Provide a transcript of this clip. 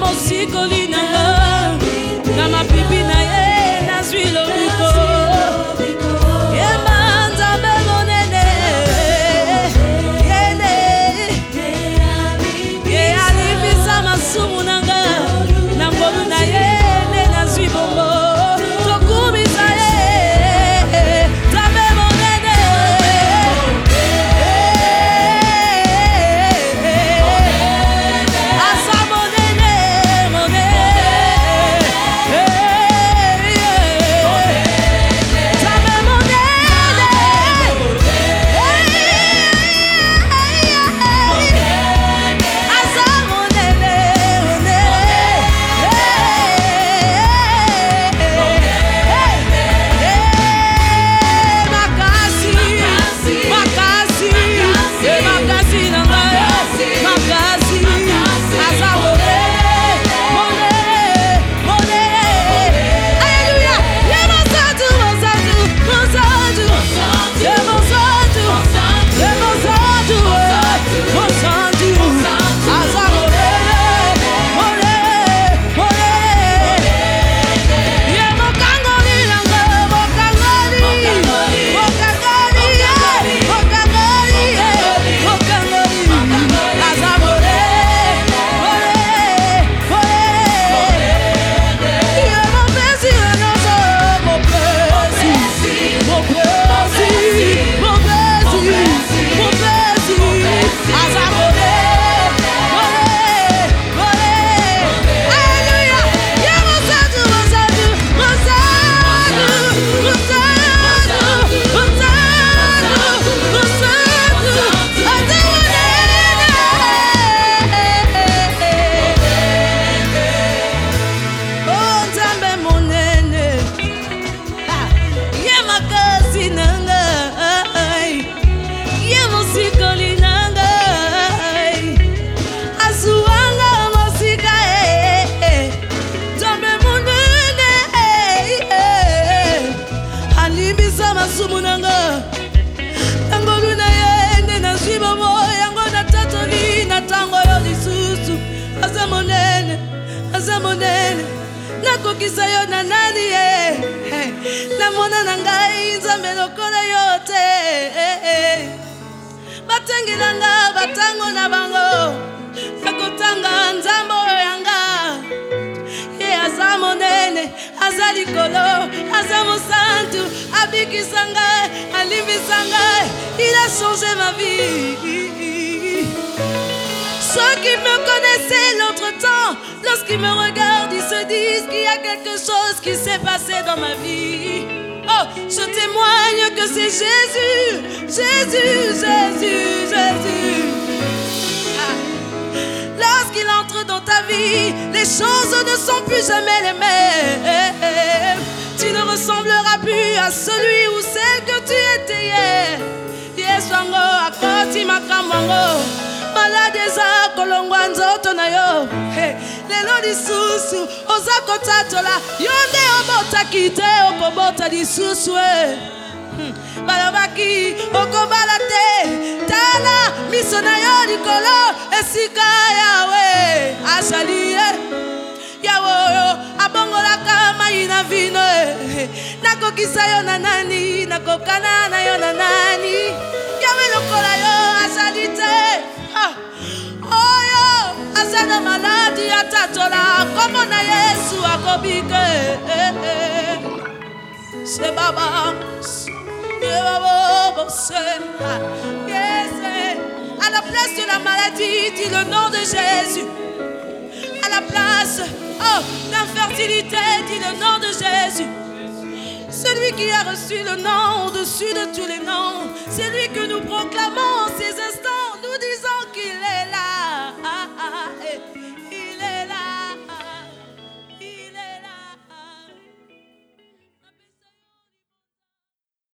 Vamos y colina. oza monene nakokisa yo na nani ye namona na ngai nzambe lokola yo te eh, eh. batengelanga batango na bango nakotanga nzambe oyo yanga ye aza monene aza likolo aza mosantu abikisa ngai alimbisa ngai il a changé ma vie ceux qui me connaissaient l'autre temps lorsqu'ils me regardent, ils se disent qu'il y a quelque chose qui s'est passé dans ma vie. Oh, je témoigne que c'est Jésus, Jésus, Jésus, Jésus. Ah. Lorsqu'il entre dans ta vie, les choses ne sont plus jamais les mêmes. Tu ne ressembleras plus à celui ou celle que tu étais hier. lelo lisusu oza kotatola yo nde obotaki te okobota lisusu e hmm, balobaki okobala te tala miso na yo likolo esika yawe azali ye yawe oyo abongolaka mai na vino e nakokisa yo na nani nakokana na yo na nani yawe lokola yo azali te ah, oyo aza na mala Eh. à la place de la maladie dit le nom de jésus à la place oh, d'infertilité dit le nom de jésus celui qui a reçu le nom au-dessus de tous les noms c'est lui que nous proclamons